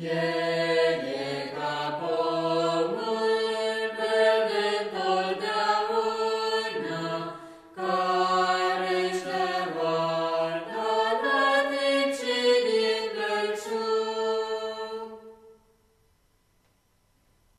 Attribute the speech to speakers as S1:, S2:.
S1: Yeah.